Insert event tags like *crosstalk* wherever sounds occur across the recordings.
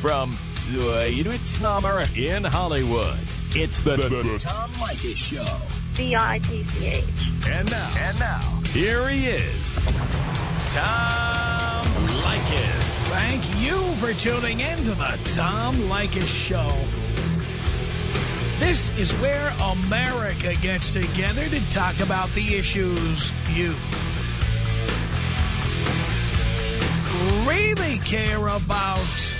from Sweetwitz in Hollywood, it's the, the, the Tom Leykis Show. B-I-T-C-H. And now, and now, here he is, Tom Leykis. Thank you for tuning in to the Tom Leykis Show. This is where America gets together to talk about the issues you really care about.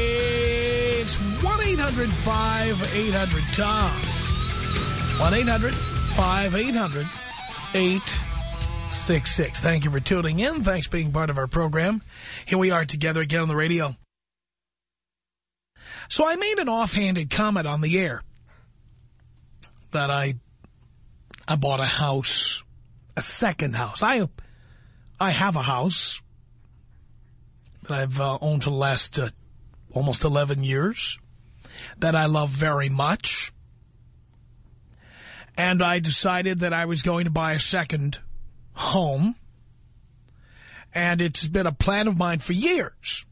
1-800-5800-TOM. 1-800-5800-866. Thank you for tuning in. Thanks for being part of our program. Here we are together again on the radio. So I made an offhanded comment on the air that I I bought a house, a second house. I I have a house that I've uh, owned for the last uh, almost 11 years that I love very much. And I decided that I was going to buy a second home. And it's been a plan of mine for years.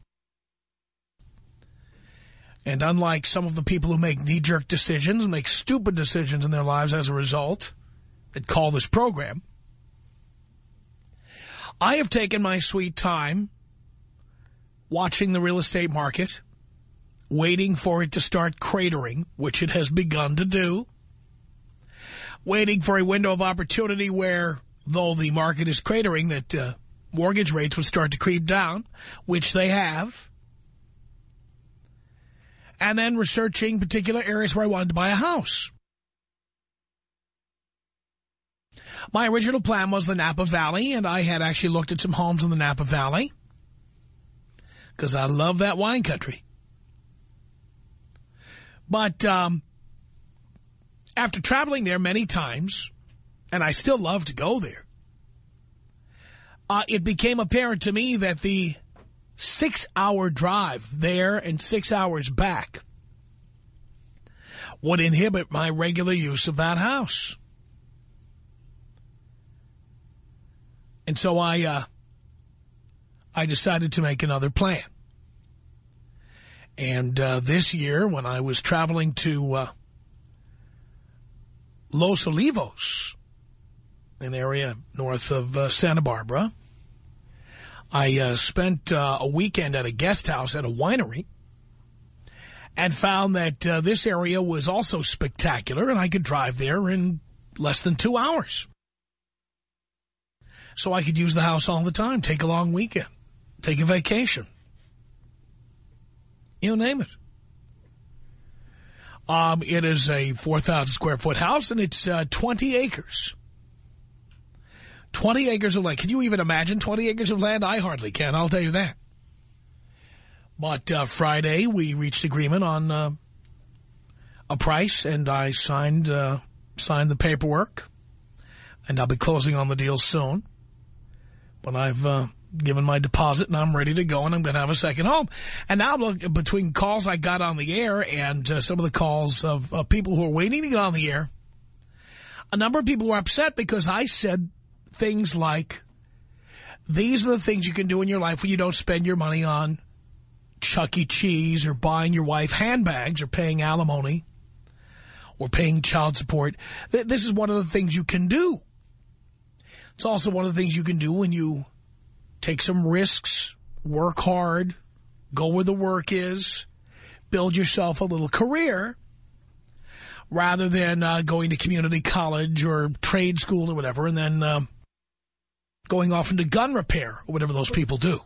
And unlike some of the people who make knee-jerk decisions, make stupid decisions in their lives as a result, that call this program, I have taken my sweet time watching the real estate market, waiting for it to start cratering, which it has begun to do, waiting for a window of opportunity where, though the market is cratering, that uh, mortgage rates would start to creep down, which they have, and then researching particular areas where I wanted to buy a house. My original plan was the Napa Valley, and I had actually looked at some homes in the Napa Valley because I love that wine country. But um, after traveling there many times, and I still love to go there, uh, it became apparent to me that the six-hour drive there and six hours back would inhibit my regular use of that house. And so I, uh, I decided to make another plan. And uh, this year, when I was traveling to uh, Los Olivos, an area north of uh, Santa Barbara, I uh, spent uh, a weekend at a guest house at a winery and found that uh, this area was also spectacular and I could drive there in less than two hours so I could use the house all the time, take a long weekend, take a vacation. You name it. Um, it is a 4,000 square foot house, and it's uh, 20 acres. 20 acres of land. Can you even imagine 20 acres of land? I hardly can, I'll tell you that. But uh, Friday, we reached agreement on uh, a price, and I signed uh, signed the paperwork. And I'll be closing on the deal soon. But I've uh, given my deposit and I'm ready to go and I'm going to have a second home. And now look, between calls I got on the air and uh, some of the calls of uh, people who are waiting to get on the air, a number of people were upset because I said things like, these are the things you can do in your life when you don't spend your money on Chuck E. Cheese or buying your wife handbags or paying alimony or paying child support. This is one of the things you can do. It's also one of the things you can do when you take some risks, work hard, go where the work is, build yourself a little career, rather than uh, going to community college or trade school or whatever, and then uh, going off into gun repair or whatever those people do.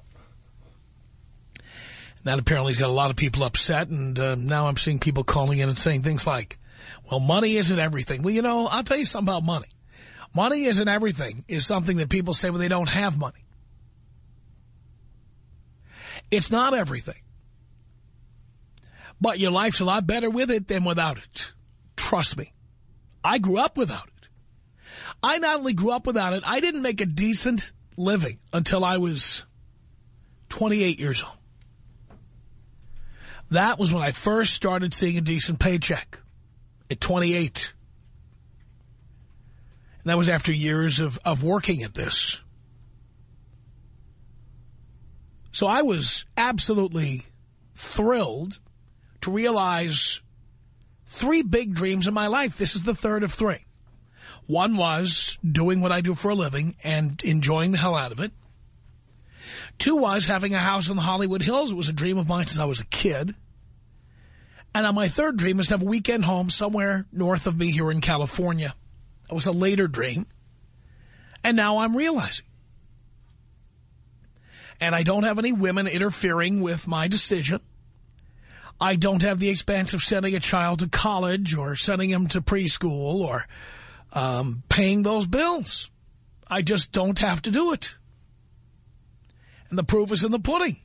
And that apparently has got a lot of people upset, and uh, now I'm seeing people calling in and saying things like, well, money isn't everything. Well, you know, I'll tell you something about money. Money isn't everything is something that people say when they don't have money. It's not everything. But your life's a lot better with it than without it. Trust me. I grew up without it. I not only grew up without it, I didn't make a decent living until I was 28 years old. That was when I first started seeing a decent paycheck at 28. And that was after years of, of working at this. So I was absolutely thrilled to realize three big dreams in my life. This is the third of three. One was doing what I do for a living and enjoying the hell out of it. Two was having a house in the Hollywood Hills. It was a dream of mine since I was a kid. And my third dream is to have a weekend home somewhere north of me here in California. It was a later dream. And now I'm realizing. And I don't have any women interfering with my decision. I don't have the expense of sending a child to college or sending him to preschool or um, paying those bills. I just don't have to do it. And the proof is in the pudding.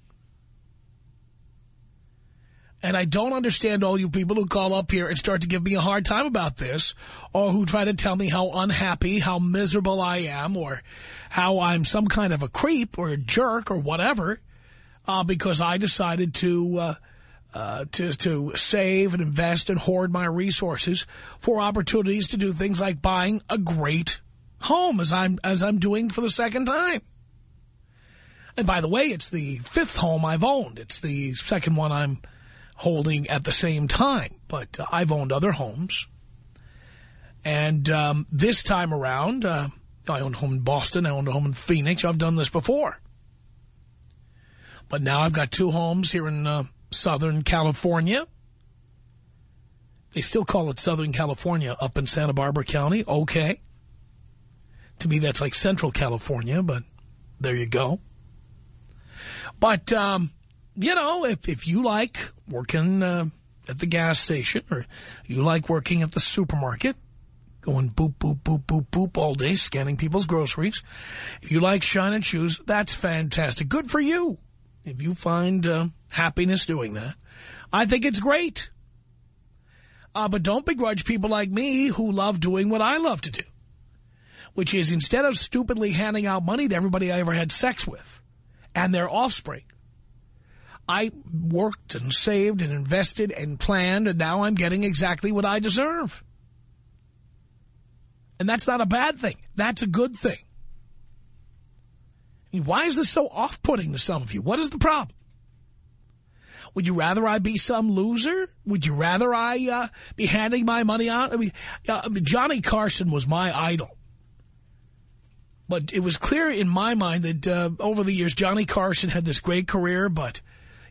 And I don't understand all you people who call up here and start to give me a hard time about this or who try to tell me how unhappy, how miserable I am or how I'm some kind of a creep or a jerk or whatever uh, because I decided to, uh, uh, to, to save and invest and hoard my resources for opportunities to do things like buying a great home as I'm, as I'm doing for the second time. And by the way, it's the fifth home I've owned. It's the second one I'm holding at the same time. But uh, I've owned other homes. And um, this time around, uh, I owned a home in Boston. I owned a home in Phoenix. I've done this before. But now I've got two homes here in uh, Southern California. They still call it Southern California up in Santa Barbara County. Okay. To me, that's like Central California, but there you go. But um, you know, if, if you like working uh, at the gas station or you like working at the supermarket, going boop, boop, boop, boop, boop all day, scanning people's groceries, if you like shining shoes, that's fantastic. Good for you. If you find uh, happiness doing that, I think it's great. Uh, but don't begrudge people like me who love doing what I love to do, which is instead of stupidly handing out money to everybody I ever had sex with and their offspring, I worked and saved and invested and planned, and now I'm getting exactly what I deserve. And that's not a bad thing. That's a good thing. I mean, why is this so off-putting to some of you? What is the problem? Would you rather I be some loser? Would you rather I uh, be handing my money out? I mean, uh, Johnny Carson was my idol. But it was clear in my mind that uh, over the years, Johnny Carson had this great career, but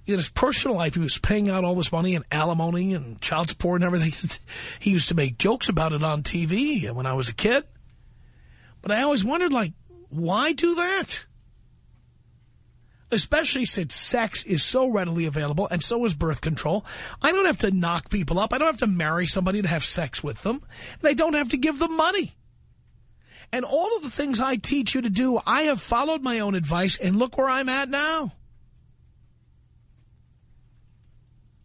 in his personal life, he was paying out all this money and alimony and child support and everything. *laughs* He used to make jokes about it on TV when I was a kid. But I always wondered, like, why do that? Especially since sex is so readily available and so is birth control. I don't have to knock people up. I don't have to marry somebody to have sex with them. And I don't have to give them money. And all of the things I teach you to do, I have followed my own advice, and look where I'm at now.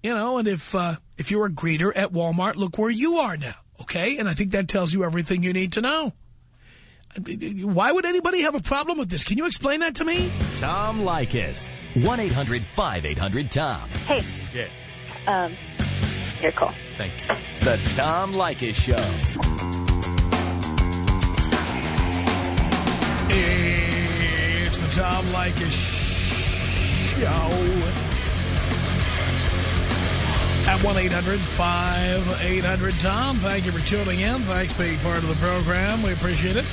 You know, and if uh, if you're a greeter at Walmart, look where you are now, okay? And I think that tells you everything you need to know. Why would anybody have a problem with this? Can you explain that to me? Tom Leykis. 1-800-5800-TOM. Hey. Yeah. Um, here, call. Thank you. The Tom Leykis Show. It's the Tom Leykis Show. At 1-800-5800-TOM. Thank you for tuning in. Thanks for being part of the program. We appreciate it.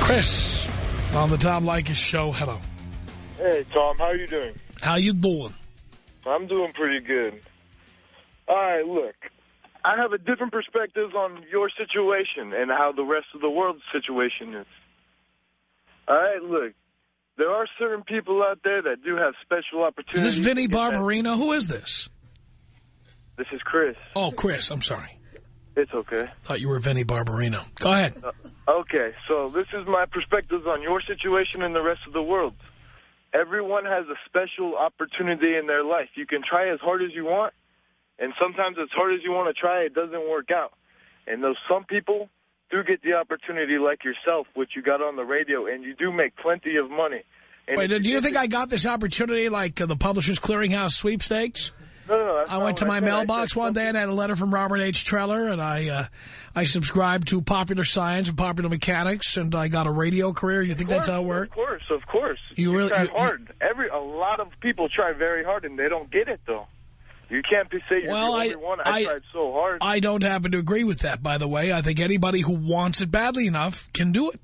Chris on the Tom Leykis Show. Hello. Hey, Tom. How are you doing? How you doing? I'm doing pretty good. All right, look. I have a different perspective on your situation and how the rest of the world's situation is. All right, look. There are certain people out there that do have special opportunities. Is this that- Barbarino? Who is this? This is Chris. Oh, Chris. I'm sorry. It's okay. Thought you were Vinny Barbarino. Go ahead. Uh, okay, so this is my perspectives on your situation and the rest of the world. everyone has a special opportunity in their life. You can try as hard as you want, and sometimes as hard as you want to try, it doesn't work out. And those some people do get the opportunity like yourself, which you got on the radio, and you do make plenty of money. And Wait, do you think I got this opportunity like uh, the Publishers Clearinghouse sweepstakes? No, no, no, I went to my said. Mailbox one day and had a letter from Robert H. Treller, and I uh, I subscribed to Popular Science and Popular Mechanics, and I got a radio career. You think Of that's how it works? Of course, of course. You really- try you- hard. Every a lot of people try very hard and they don't get it though. You can't be say you're Well, the I- only one. I, I- tried so hard. I don't happen to agree with that, by the way. I think anybody who wants it badly enough can do it.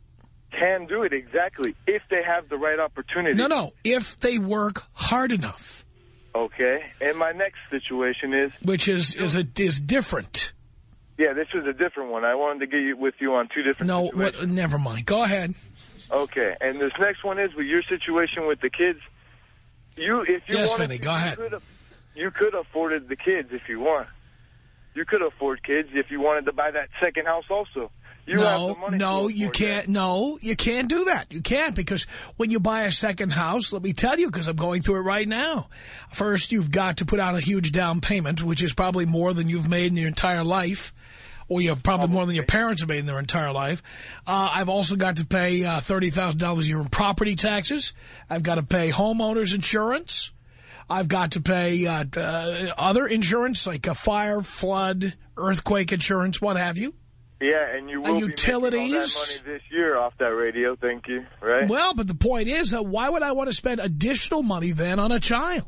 can do it exactly if they have the right opportunity. No, no, if they work hard enough, Okay. And my next situation is, which is is a, is different. yeah, this is a different one. I wanted to get you with you on two different. No, what, never mind. Go ahead. Okay. And this next one is with your situation with the kids. You, if you Yes, Vinny, to, go ahead. You could afforded the kids if you want. You could afford kids if you wanted to buy that second house also. You have no, the money no, you can't. that. No, you can't do that. You can't because when you buy a second house, let me tell you, because I'm going through it right now. First, you've got to put out a huge down payment, which is probably more than you've made in your entire life. Or you have probably more than your parents have made in their entire life. Uh, I've also got to pay uh, $30,000 a year in property taxes. I've got to pay homeowners insurance. I've got to pay uh, uh, other insurance like a fire, flood, earthquake insurance, what have you. Yeah, and you will making all that utilities. money this year off that radio. Thank you. Right? Well, but the point is, uh, why would I want to spend additional money then on a child?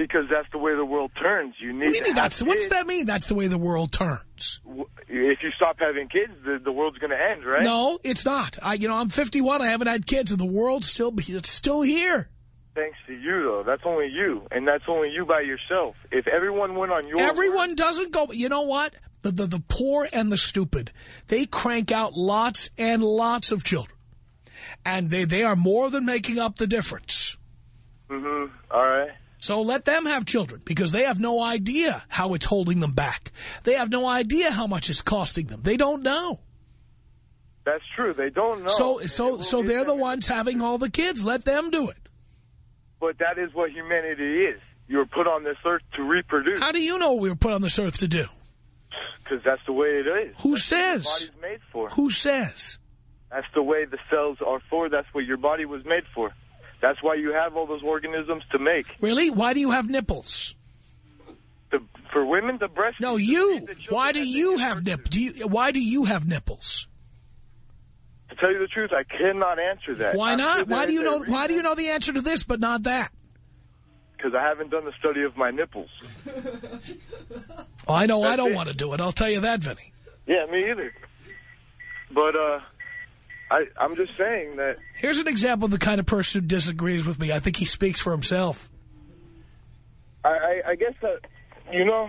because that's the way the world turns. You need What do you mean? have That's, what does that mean? That's the way the world turns. If you stop having kids, the, the world's going to end, right? No, it's not. I, you know, I'm 51. I haven't had kids, and the world's still it's still here. Thanks to you, though. That's only you, and that's only you by yourself. If everyone went on your Everyone doesn't go. You know what? The, the the poor and the stupid, they crank out lots and lots of children, and they they are more than making up the difference. Mm-hmm. All right. So let them have children because they have no idea how it's holding them back. They have no idea how much it's costing them. They don't know. That's true. They don't know. So so so they're the ones having all the kids. Let them do it. But that is what humanity is. You were put on this earth to reproduce How do you know we were put on this earth to do? because that's the way it is. Who That's says? body's made for. Who says? That's the way the cells are for. That's what your body was made for. That's why you have all those organisms to make. Really? Why do you have nipples? The, for women, the breast. No, you. feed the children Why do you have nipples? Do you, why do you have nipples? To tell you the truth, I cannot answer that. Why not? Why do you know? Why do you know the answer to this, but not that? Because I haven't done the study of my nipples. Well, I know I don't it. want to do it. I'll tell you that, Vinny. Yeah, me either. But uh, I, I'm just saying that Here's an example of the kind of person who disagrees with me. I think he speaks for himself. I, I, I guess that you know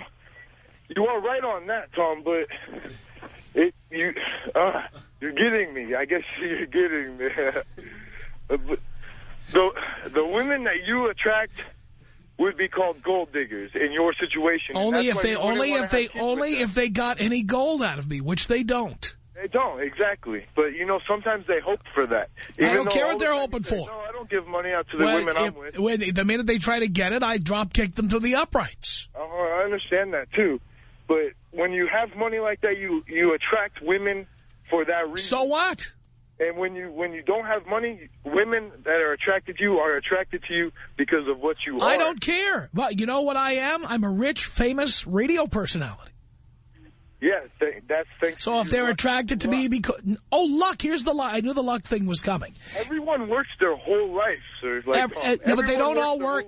you are right on that, Tom. But it you uh, you're getting me. I guess *laughs* you're getting me. *laughs* The the women that you attract would be called gold diggers in your situation. Only if they only if they only with them. if they got any gold out of me, which they don't. They don't, exactly. But, you know, sometimes they hope for that. I don't care what they're hoping say, for. No, I don't give money out to the Well, women I'm with. when, the minute they try to get it, I drop kick them to the uprights. Oh, I understand that, too. But when you have money like that, you, you attract women for that reason. So what? And when you when you don't have money, women that are attracted to you are attracted to you because of what you are. I don't care. Well, you know what I am? I'm a rich, famous radio personality. Yeah, th that's thanks. So if they're Luck. attracted to me because... Oh, luck. Here's the luck. I knew the luck thing was coming. everyone works their whole life, sir. Like, Ev- um, yeah, but they don't all work.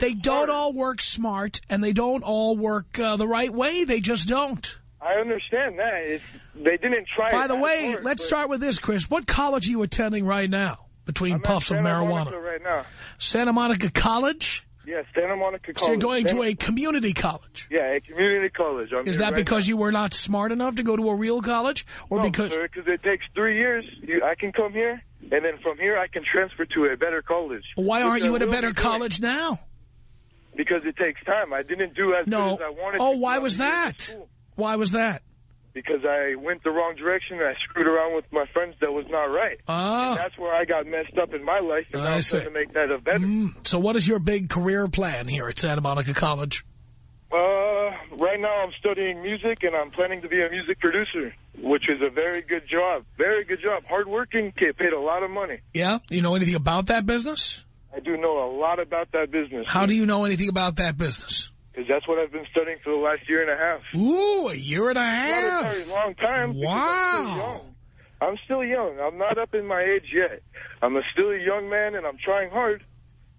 They don't hard. all work smart, and they don't all work uh, the right way. They just don't. I understand that. It's, they didn't try. By the way, hard, let's start with this, Chris. What college are you attending right now between I'm puffs of Santa marijuana? Monica right now. Santa Monica College? Yeah, Santa Monica College. So you're going to a community college. Yeah, a community college. I'm Is that right because now. you were not smart enough to go to a real college? Or no, because... sir, because it takes three years. You, I can come here, and then from here I can transfer to a better college. Why aren't you at a better college now? Because it takes time. I didn't do as No. good as I wanted Oh, why was that? Why was that? because I went the wrong direction and I screwed around with my friends that was not right. Ah. And that's where I got messed up in my life, and I I'm trying to make that a better. Mm, so what is your big career plan here at Santa Monica College? Uh, right now I'm studying music, and I'm planning to be a music producer, which is a very good job. Very good job. Hardworking, get paid a lot of money. Yeah? You know anything about that business? I do know a lot about that business. How do you know anything about that business? Because that's what I've been studying for the last year and a half. Ooh, a year and a half. Not a very long time. because I'm still Wow. young. I'm still young. I'm not up in my age yet. I'm a still a young man, and I'm trying hard.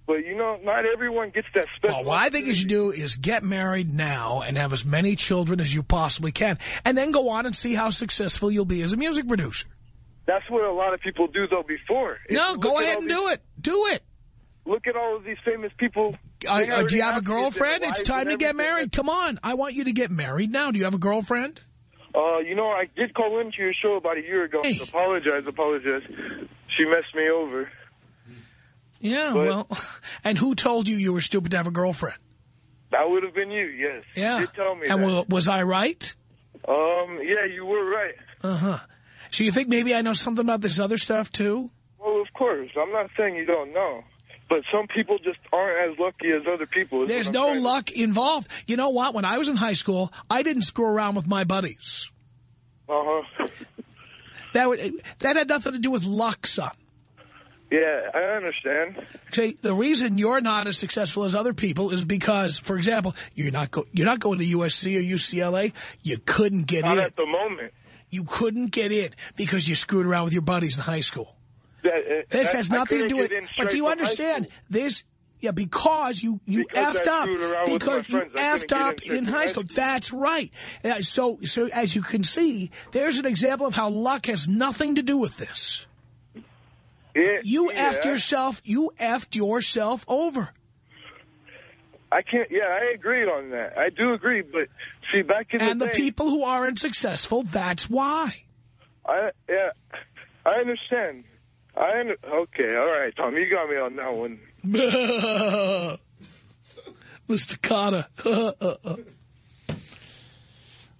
But, you know, not everyone gets that special Well, what I think you should do is get married now and have as many children as you possibly can, and then go on and see how successful you'll be as a music producer. That's what a lot of people do, though, before. If No, go ahead and these- do it. Do it. Look at all of these famous people. Uh, uh, do you have a have kids and girlfriend? It's time to get married. Come on. I want you to get married now. Do you have a girlfriend? Uh, you know, I did call into your show about a year ago. Hey. Apologize, apologize. She messed me over. Yeah, But- well, *laughs* and who told you you were stupid to have a girlfriend? That would have been you, yes. Yeah. You did tell me and that. was I right? Um, yeah, you were right. Uh-huh. So you think maybe I know something about this other stuff, too? Well, of course. I'm not saying you don't know. But some people just aren't as lucky as other people. There's no luck involved. You know what? When I was in high school, I didn't screw around with my buddies. Uh-huh. *laughs* That would, that had nothing to do with luck, son. Yeah, I understand. See, the reason you're not as successful as other people is because, for example, you're not go, you're not going to USC or UCLA. You couldn't get Not in. at the moment. You couldn't get in because you screwed around with your buddies in high school. That, uh, This has nothing to do with. But do you understand this? Yeah, because you you Because effed up. screwed around with my Because you friends. I couldn't effed in up in high school. That's right. Uh, So so as you can see, there's an example of how luck has nothing to do with this. Yeah, You yeah, effed yourself. You effed yourself over. I can't. Yeah, I agree on that. I do agree. But see, back in And the the people who aren't successful, that's why. I yeah, I understand. I under, okay. All right, Tom, you got me on that one. *laughs* Mr. Kotter. *laughs*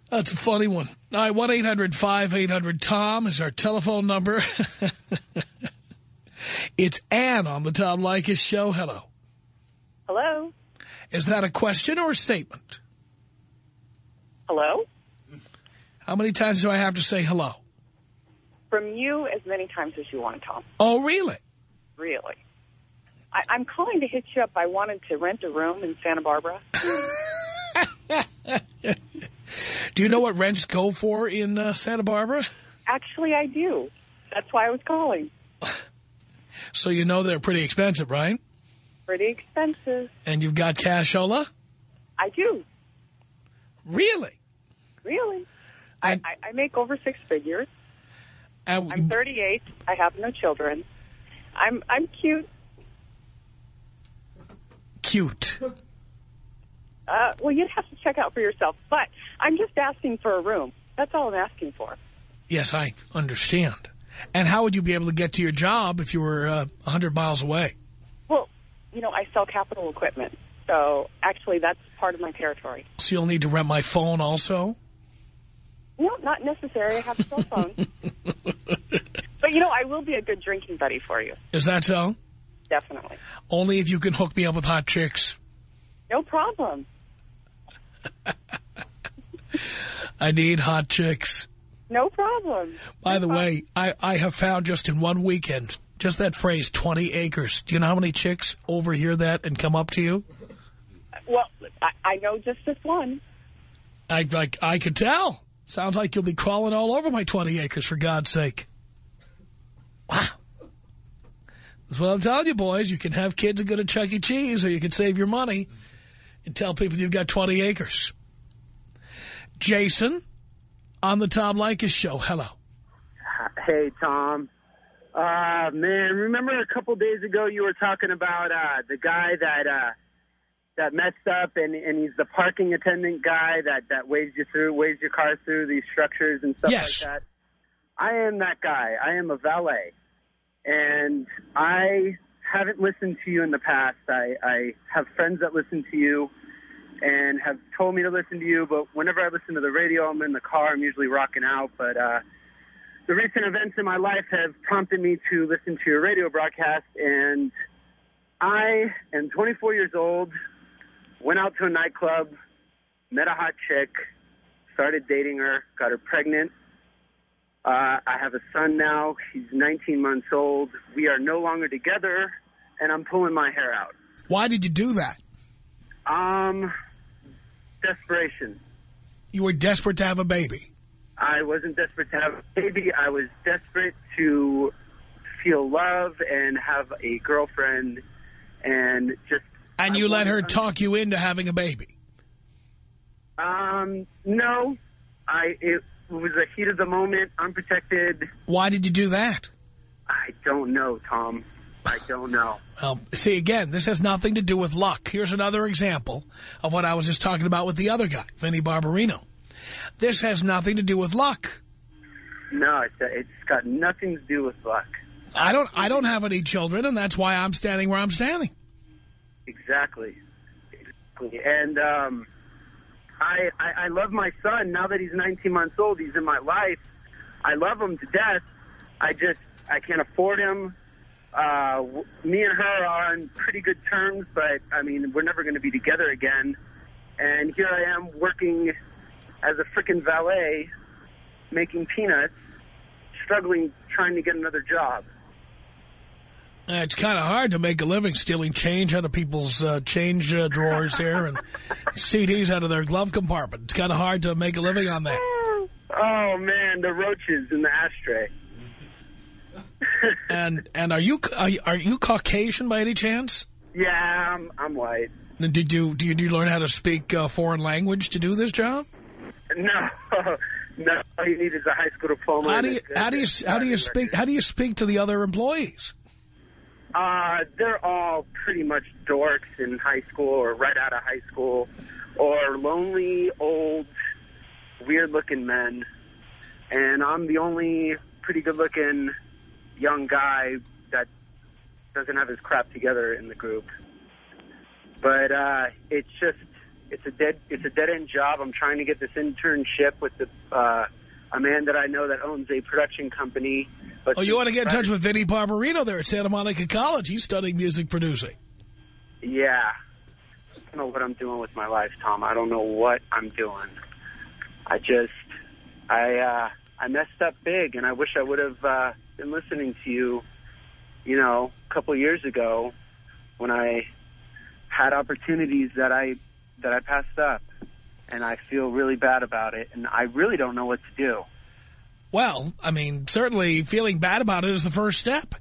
That's a funny one. All right, 1-800-5800-TOM is our telephone number. *laughs* it's Ann on the Tom Leykis show. Hello. Hello? Is that a question or a statement? Hello? How many times do I have to say hello? From you as many times as you want, Tom. Oh, really? Really. I, I'm calling to hit you up. I wanted to rent a room in Santa Barbara. *laughs* Do you know what rents go for in uh, Santa Barbara? Actually, I do. That's why I was calling. So you know they're pretty expensive, right? Pretty expensive. And you've got cashola? I do. Really? Really. I, I, I make over six figures. I'm 38. I have no children. I'm I'm cute. cute. Uh, well, you'd have to check out for yourself. But I'm just asking for a room. That's all I'm asking for. Yes, I understand. And how would you be able to get to your job if you were uh, 100 miles away? Well, you know, I sell capital equipment. So actually, that's part of my territory. So you'll need to rent my phone also? No, not necessary. I have a cell phone. *laughs* but, you know, I will be a good drinking buddy for you. Is that so? Definitely. Only if you can hook me up with hot chicks. No problem. *laughs* I need hot chicks. No problem. By No the problem. way, I, I have found just in one weekend, just that phrase, 20 acres. Do you know how many chicks overhear that and come up to you? Well, I, I know just this one. I, I, I could tell. Sounds like you'll be crawling all over my 20 acres, for God's sake. Wow. That's what I'm telling you, boys. You can have kids and go to Chuck E. Cheese, or you can save your money and tell people you've got 20 acres. Jason, on the Tom Leykis show. Hello. Hey, Tom. Uh, man, remember a couple days ago you were talking about uh, the guy that uh, that messed up, and, and he's the parking attendant guy that, that waves you through, waves your car through these structures and stuff Yes. like that. I am that guy. I am a valet, and I haven't listened to you in the past. I, I have friends that listen to you, and have told me to listen to you. But whenever I listen to the radio, I'm in the car. I'm usually rocking out. But uh, the recent events in my life have prompted me to listen to your radio broadcast. And I am 24 years old. Went out to a nightclub, met a hot chick, started dating her, got her pregnant. Uh, I have a son now. He's 19 months old. We are no longer together, and I'm pulling my hair out. Why did you do that? Um, desperation. You were desperate to have a baby. I wasn't desperate to have a baby. I was desperate to feel love and have a girlfriend and just... And you let her talk you into having a baby? Um, no. I It was a heat of the moment, unprotected. Why did you do that? I don't know, Tom. I don't know. Well, see, again, this has nothing to do with luck. Here's another example of what I was just talking about with the other guy, Vinny Barbarino. This has nothing to do with luck. No, it's, it's got nothing to do with luck. I don't I don't have any children, and that's why I'm standing where I'm standing. Exactly. Exactly. And um, I, I, I love my son. Now that he's 19 months old, he's in my life. I love him to death. I just, I can't afford him. Uh, me and her are on pretty good terms, but, I mean, we're never going to be together again. And here I am working as a freaking valet, making peanuts, struggling trying to get another job. Uh, it's kind of hard to make a living stealing change out of people's uh, change uh, drawers here and CDs out of their glove compartment. It's kind of hard to make a living on that. Oh, man, the roaches in the ashtray. *laughs* and and are you are you, are you Caucasian by any chance? Yeah, I'm, I'm white. Did you did you learn how to speak uh, foreign language to do this job? No, *laughs* no. All you need is a high school diploma. How do you how do you how do you speak how do you speak to the other employees? Uh, they're all pretty much dorks in high school or right out of high school, or lonely old, weird-looking men, and I'm the only pretty good-looking young guy that doesn't have his crap together in the group. But uh, it's just it's a dead it's a dead end job. I'm trying to get this internship with the uh, a man that I know that owns a production company. But oh, you want to get in touch with Vinny Barbarino there at Santa Monica College? He's studying music producing. Yeah. I don't know what I'm doing with my life, Tom. I don't know what I'm doing. I just, I, uh, I messed up big, and I wish I would have uh, been listening to you, you know, a couple years ago when I had opportunities that I that I passed up, and I feel really bad about it, and I really don't know what to do. Well, I mean, certainly feeling bad about it is the first step.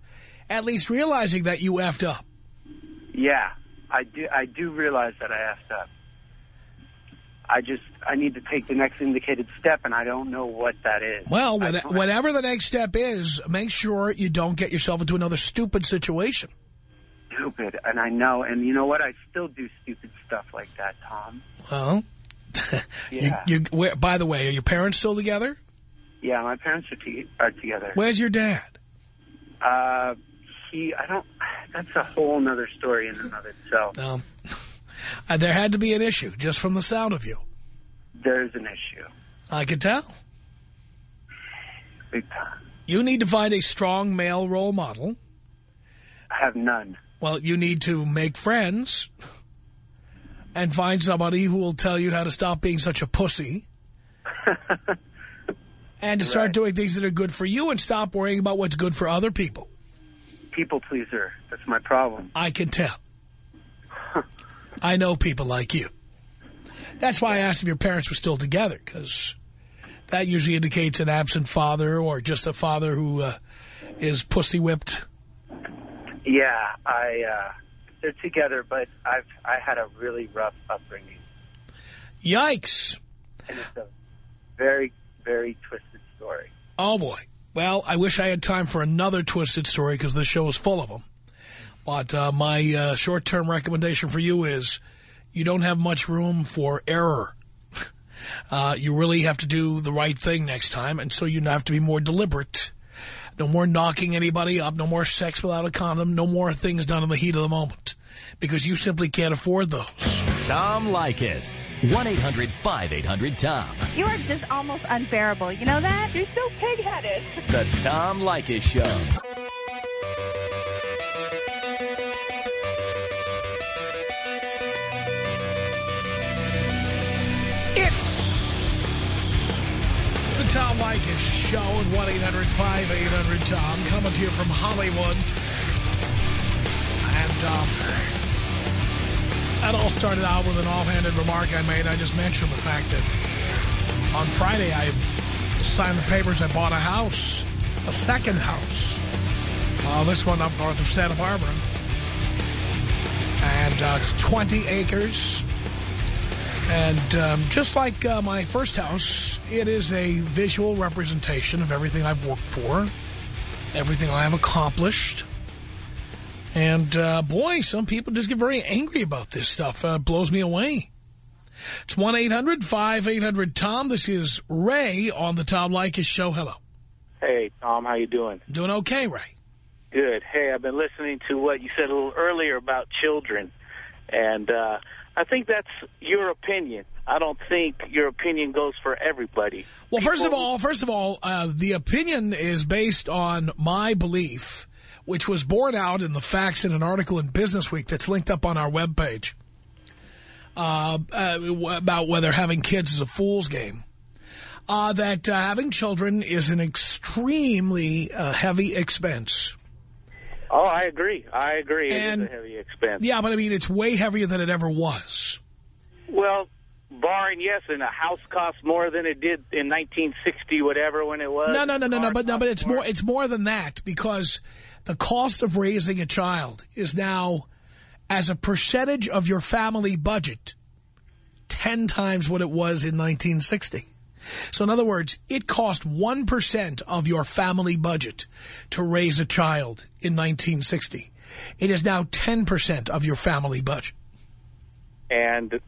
At least realizing that you effed up. Yeah, I do. I do realize that I effed up. I just, I need to take the next indicated step, and I don't know what that is. Well, whatever the next step is, make sure you don't get yourself into another stupid situation. Stupid, and I know, and you know what? I still do stupid stuff like that, Tom. Well, *laughs* yeah. you, you, where, by the way, are your parents still together? Yeah, my parents are, to, are together. Where's your dad? Uh, he, I don't, that's a whole other story in and of itself. *laughs* Um, *laughs* there had to be an issue, just from the sound of you. There's an issue. I can tell. Big time. You need to find a strong male role model. I have none. Well, you need to make friends and find somebody who will tell you how to stop being such a pussy. *laughs* and to start Right. doing things that are good for you and stop worrying about what's good for other people. People pleaser. That's my problem. I can tell. *laughs* I know people like you. That's why I asked if your parents were still together, because that usually indicates an absent father or just a father who uh, is pussy-whipped. Yeah, I, uh, they're together, but I've, I had a really rough upbringing. Yikes. And it's a very, very twisted story. Oh, boy. Well, I wish I had time for another twisted story because this show is full of them. But uh, my uh, short-term recommendation for you is you don't have much room for error. *laughs* Uh, you really have to do the right thing next time, and so you have to be more deliberate. No more knocking anybody up, no more sex without a condom, no more things done in the heat of the moment. Because you simply can't afford those. Tom Leykis. 1-800-5800-TOM. You are just almost unbearable. You know that? You're so pig-headed. *laughs* The Tom Leykis Show. It's the Tom Leykis Show at 1-800-5800-TOM coming to you from Hollywood. And um, that all started out with an offhanded remark I made. I just mentioned the fact that on Friday I signed the papers. I bought a house, a second house. Uh, this one up north of Santa Barbara. And uh, it's 20 acres. And um, just like uh, my first house, it is a visual representation of everything I've worked for, everything I have accomplished. And, uh, boy, some people just get very angry about this stuff. Uh, blows me away. It's 1-800-5800-TOM. This is Ray on the Tom Leykis Show. Hello. Hey, Tom, how you doing? Doing okay, Ray. Good. Hey, I've been listening to what you said a little earlier about children, and uh, I think that's your opinion. I don't think your opinion goes for everybody. Well, first of all, first of all, uh, the opinion is based on my belief, which was borne out in the facts in an article in Business Week that's linked up on our webpage uh, uh, about whether having kids is a fool's game. Uh, that uh, having children is an extremely uh, heavy expense. Oh, I agree. I agree. And- it is a heavy expense. Yeah, but I mean, it's way heavier than it ever was. Well, barring yes, and a house costs more than it did in 1960, whatever, when it was. No, no, no, no, no, but no, but it's more. It's more than that because the cost of raising a child is now, as a percentage of your family budget, ten times what it was in 1960. So, in other words, it cost one percent of your family budget to raise a child in 1960. It is now ten percent of your family budget. And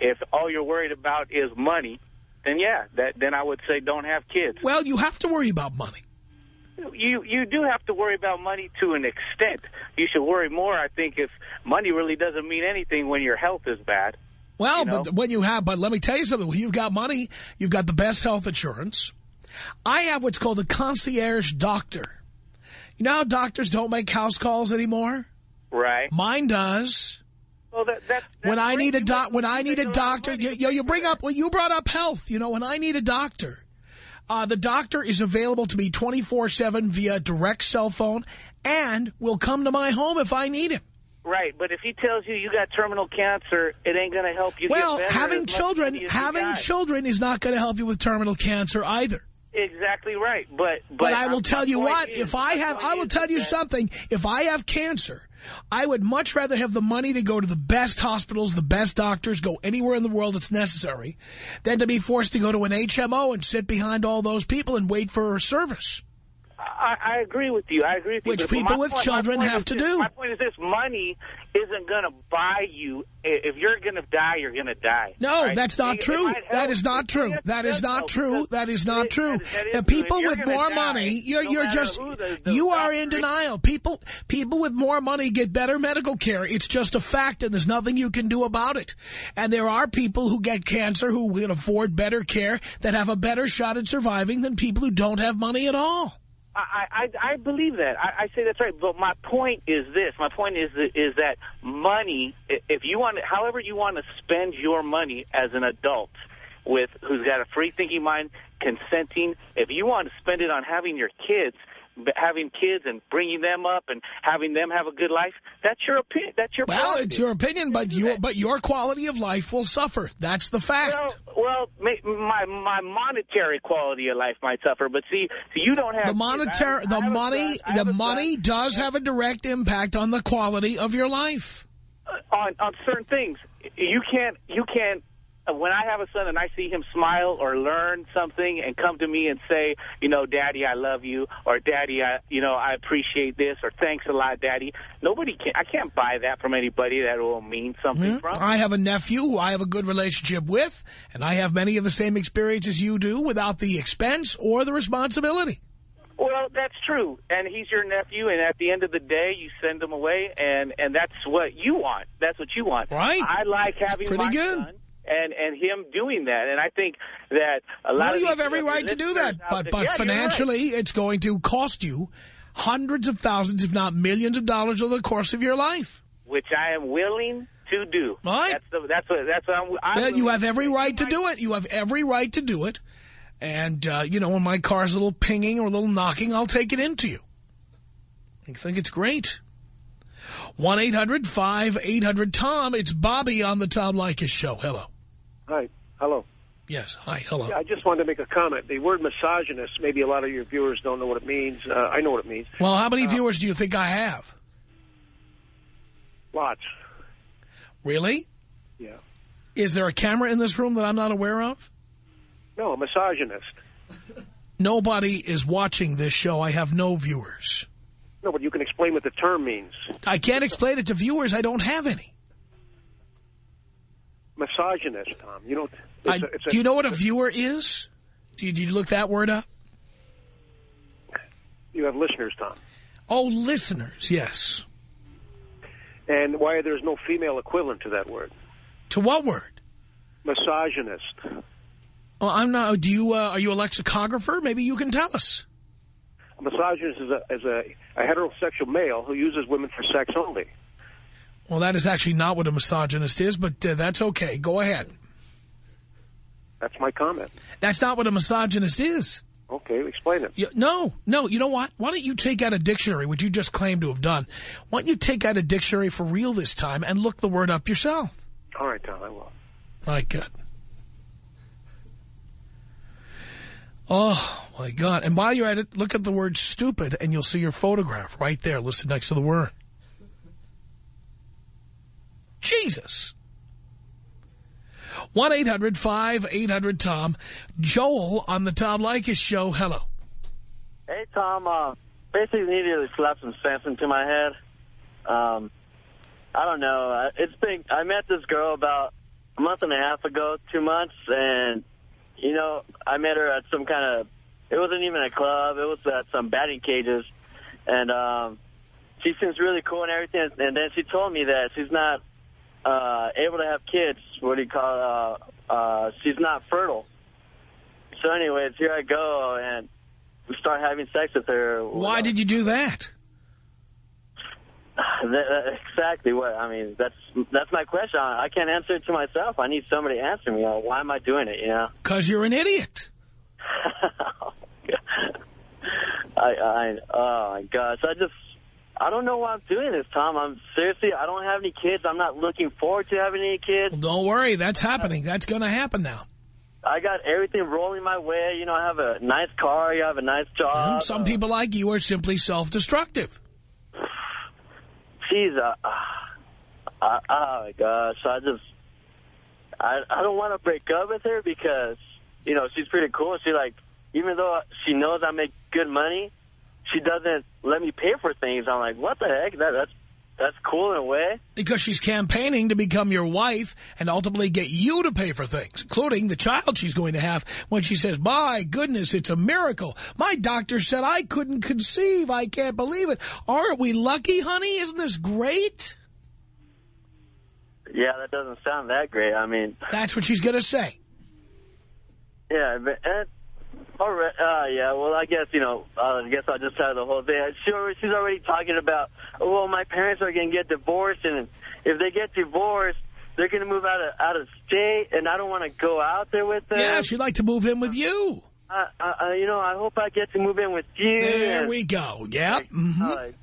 if all you're worried about is money, then yeah, that then I would say don't have kids. Well, you have to worry about money. You you do have to worry about money to an extent. You should worry more, I think, if money really doesn't mean anything when your health is bad. Well, You know? but when you have, but let me tell you something. When you've got money, you've got the best health insurance. I have what's called a concierge doctor. You know how doctors don't make house calls anymore? Right. Mine does. Well, that, that, When I great. need a doc, when I need a doctor, you, you, you bring up, well, you brought up health. You know, when I need a doctor, uh, the doctor is available to me 24-7 via direct cell phone and will come to my home if I need him. Right, but if he tells you you got terminal cancer, it ain't going to help you Well, get better. having children, money as you having children is not going to help you with terminal cancer either. Exactly right, but but, But I will tell you what, is- if I have, I will tell you something. If I have cancer, I would much rather have the money to go to the best hospitals, the best doctors, go anywhere in the world that's necessary, than to be forced to go to an HMO and sit behind all those people and wait for service. I, I agree with you. I agree with you. Which people with point- children have to this- do. My point is this: money isn't going to buy you. If you're going to die, you're going to die. No, right? that's not true. That help. not true. That is not true. That is not true. is The people with more die, money, you're no you're just the- the you are in denial. People people with more money get better medical care. It's just a fact, and there's nothing you can do about it. And there are people who get cancer who can afford better care that have a better shot at surviving than people who don't have money at all. I, I, I believe that. I, I say that's right. But my point is this. My point is is that money, if you want, however you want to spend your money as an adult with who's got a free thinking mind, consenting, if you want to spend it on having your kids, having kids and bringing them up and having them have a good life, that's your opinion. That's your Well, it's your opinion, but your but your quality of life will suffer. That's the fact. Well, well, my my monetary quality of life might suffer, but see, so you don't have the. Monetary, the I have a money, the money does have a direct impact on the quality of your life. Uh, on on certain things. You can't you can't. When I have a son and I see him smile or learn something and come to me and say, you know, Daddy, I love you, or Daddy, I, you know, I appreciate this, or thanks a lot, Daddy. Nobody can. I can't buy that from anybody that will mean something hmm? from. I have a nephew who I have a good relationship with, and I have many of the same experiences you do without the expense or the responsibility. Well, that's true. And he's your nephew, and at the end of the day, you send him away, and, and that's what you want. That's what you want. Right. I like having pretty my good. son and, and him doing that. And I think that a lot Well, of you have every right to do that, but but Yeah, you're right. financially, it's going to cost you hundreds of thousands, if not millions of dollars over the course of your life. Which I am willing to do. Right. That's, the, that's what, that's what I'm, I'm Yeah, you have every right to do it. You have every right to do it. And, uh, you know, when my car's a little pinging or a little knocking, I'll take it into you. I think it's great. 1-800-5800-TOM. It's Bobby on the Tom Leykis Show. Hello. Hi. Hello. Yes. Hi. Hello. I just wanted to make a comment. The word misogynist, maybe a lot of your viewers don't know what it means. Uh, I know what it means. Well, how Uh, many viewers do you think I have? Lots. Really? Yeah. Is there a camera in this room that I'm not aware of? No, a misogynist. Nobody is watching this show. I have no viewers. No, but you can explain what the term means. I can't explain it to viewers. I don't have any. Misogynist, Tom. You know, it's I, a, it's a, do you know what a viewer is? Did you look that word up? You have listeners, Tom. Oh, listeners, yes. And why there's no female equivalent to that word? To what word? Misogynist. Well, I'm not. Do you? Uh, are you a lexicographer? Maybe you can tell us. A misogynist is a, is a, a heterosexual male who uses women for sex only. Well, that is actually not what a misogynist is, but uh, that's okay. Go ahead. That's my comment. That's not what a misogynist is. Okay, explain it. You, no, no. You know what? Why don't you take out a dictionary, which you just claim to have done? Why don't you take out a dictionary for real this time and look the word up yourself? All right, Tom, I will. Right, good. Oh, my God. And while you're at it, look at the word stupid, and you'll see your photograph right there listed next to the word. Jesus. 1-800-5800-TOM. Joel on the Tom Leykis Show. Hello. Hey, Tom. Uh, basically needed to slap some sense into my head. Um, I don't know. It's been. I met this girl about a month and a half ago, two months, and you know, I met her at some kind of. It wasn't even a club. It was at some batting cages, and um, she seems really cool and everything. And then she told me that she's not uh, able to have kids. What do you call? Uh, uh, she's not fertile. So, anyways, here I go, and we start having sex with her. Why did you do that? *sighs* That- that- exactly what I mean. That's that's my question. I I can't answer it to myself. I need somebody to answer me. Why am I doing it? You know. Because you're an idiot. *laughs* I I oh my gosh. I just I don't know why I'm doing this, Tom. I'm seriously. I don't have any kids. I'm not looking forward to having any kids. Well, don't worry. That's happening. That's going to happen now. I got everything rolling my way. You know, I have a nice car. You have a nice job. And some people like you are simply self-destructive. Jeez, uh, uh, uh, oh my gosh, I just, I, I don't want to break up with her because, you know, she's pretty cool. She like, even though she knows I make good money, she doesn't let me pay for things. I'm like, what the heck? That that's that's cool in a way. Because she's campaigning to become your wife and ultimately get you to pay for things, including the child she's going to have when she says, my goodness, it's a miracle. My doctor said I couldn't conceive. I can't believe it. Aren't we lucky, honey? Isn't this great? Yeah, that doesn't sound that great. I mean, That's what she's going to say. yeah, but all right, uh, yeah. Well, I guess you know. Uh, I guess I'll just tell the whole thing. She, she's already talking about. Oh, well, my parents are going to get divorced, and if they get divorced, they're going to move out of out of state, and I don't want to go out there with them. Yeah, she'd like to move in with you. I, I, I- you know, I hope I get to move in with you. There we go. Yep. mhm. Like,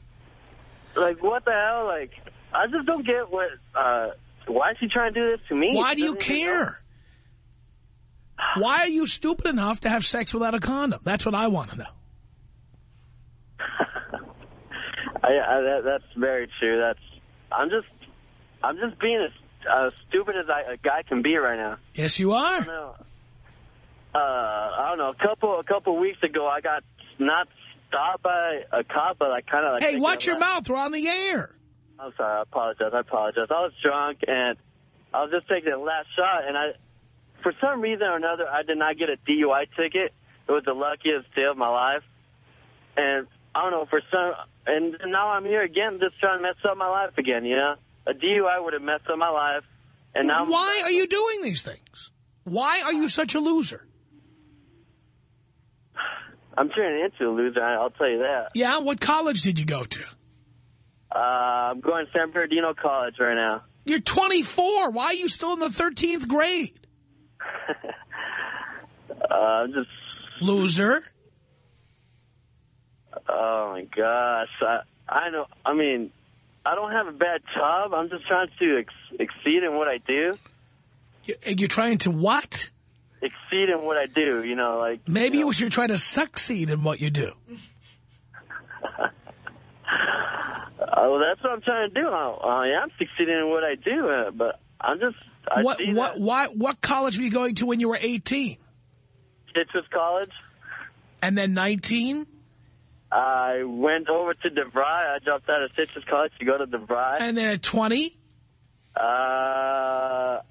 like, what the hell? Like, I just don't get what. Uh, why is she trying to do this to me? Why do you care? Why are you stupid enough to have sex without a condom? That's what I want to know. *laughs* I, I, that, that's very true. That's. I'm just. I'm just being as uh, stupid as I, a guy can be right now. Yes, you are. I don't know. Uh, I don't know. A couple a couple weeks ago, I got not stopped by a cop, but I kind of like. Hey, watch your mouth. We're on the air. I'm sorry. I apologize. I apologize. I was drunk and I was just taking the last shot, and I, for some reason or another, I did not get a DUI ticket. It was the luckiest day of my life. and I don't know for some, and now I'm here again, just trying to mess up my life again. You know, a DUI would have messed up my life, and now I'm- Why are you doing these things? Why are you such a loser? I'm turning into a loser. I'll tell you that. Yeah, what college did you go to? Uh, I'm going to San Bernardino College right now. You're 24. Why are you still in the 13th grade? *laughs* Uh, I'm just, Loser. oh my gosh. I, I know, I mean, I don't have a bad job. I'm just trying to ex exceed in what I do. You, you're trying to what? Exceed in what I do, you know, like. Maybe you know, should try to succeed in what you do. *laughs* Oh, that's what I'm trying to do. I, I am succeeding in what I do, uh, but I'm just. I What, what, why, what college were you going to when you were 18? Citrus College. And then 19? I went over to DeVry. I dropped out of Citrus College to go to DeVry. And then at 20? Uh,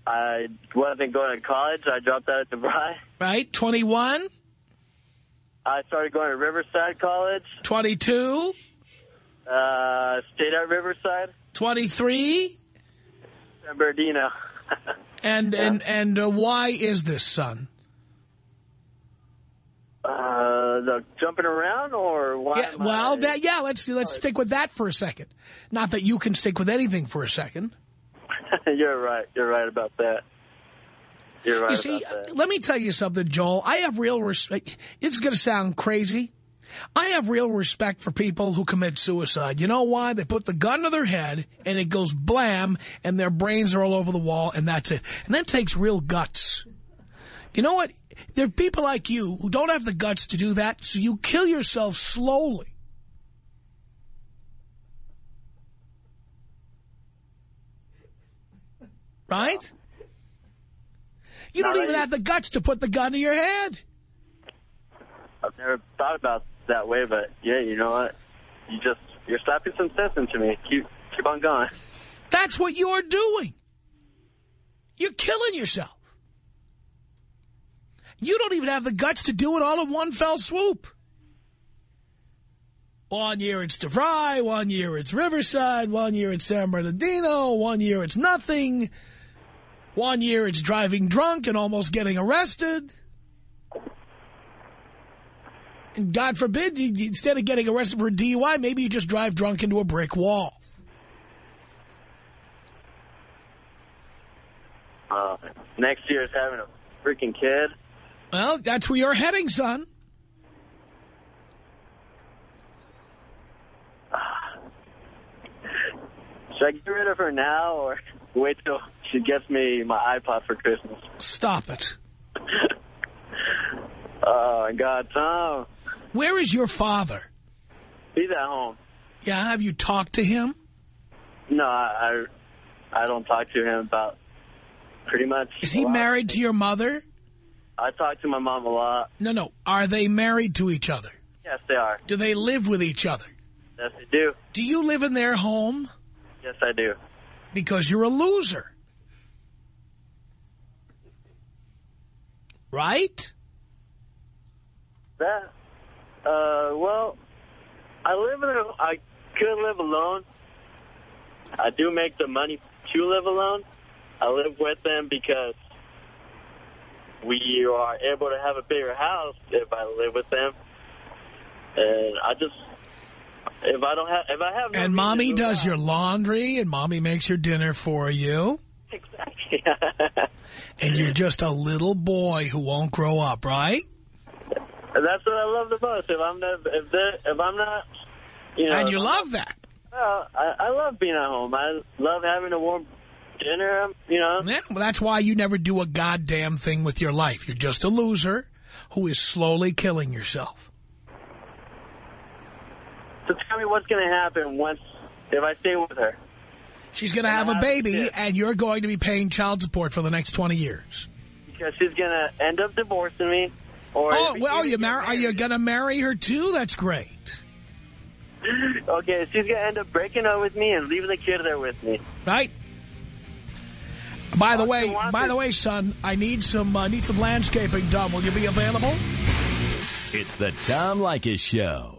I wasn't going to college. I dropped out at DeVry. Right? 21? I started going to Riverside College. 22? Uh, stayed at Riverside. 23? San Bernardino. And, and, and uh, why is this, son? Uh, the jumping around or why? Yeah, well, I- that, yeah, let's, let's stick with that for a second. Not that you can stick with anything for a second. *laughs* you're right. You're right about that. You're right You see, let me tell you something, Joel. I have real respect. It's going to sound crazy. I have real respect for people who commit suicide. You know why? They put the gun to their head, and it goes blam, and their brains are all over the wall, and that's it. And that takes real guts. You know what? There are people like you who don't have the guts to do that, so you kill yourself slowly. Right? You don't even have the guts to put the gun to your head. I've never thought about that way, but yeah, you know what? You just you're slapping some sense into me. Keep keep on going. That's what you're doing. You're killing yourself. You don't even have the guts to do it all in one fell swoop. One year it's DeVry, one year it's Riverside, one year it's San Bernardino, one year it's nothing, one year it's driving drunk and almost getting arrested. God forbid, you, instead of getting arrested for DUI, maybe you just drive drunk into a brick wall. Uh, next year is having a freaking kid. Well, that's where you're heading, son. *sighs* Should I get rid of her now or *laughs* wait till she gets me my iPod for Christmas? Stop it. *laughs* Oh, my God, Tom. Where is your father? He's at home. Yeah, have you talked to him? No, I, I I don't talk to him about pretty much. Is he married to your mother? I talk to my mom a lot. No, no. Are they married to each other? Yes, they are. Do they live with each other? Yes, they do. Do you live in their home? Yes, I do. Because you're a loser. Right? That, uh, well, I live in a, I could live alone. I do make the money to live alone. I live with them because we are able to have a bigger house if I live with them. And I just, if I don't have, if I have no And mommy does out- your laundry, and mommy makes your dinner for you. *laughs* Exactly. And you're just a little boy who won't grow up, right? That's what I love the most. If I'm not, if if I'm not, you know, And you love that. Well, I, I love being at home. I love having a warm dinner. You know, Yeah, well, that's why you never do a goddamn thing with your life. You're just a loser who is slowly killing yourself. so tell me what's going to happen once if I stay with her. She's going to have have a baby, and you're going to be paying child support for the next 20 years. Because she's going to end up divorcing me. Or Oh, well, we you get mar- are you going to marry her, too? That's great. Okay, she's going to end up breaking up with me and leaving the kid there with me. Right? By the way, by the way, son, I need some uh, need some landscaping done. Will you be available? It's the Tom Leykis Show.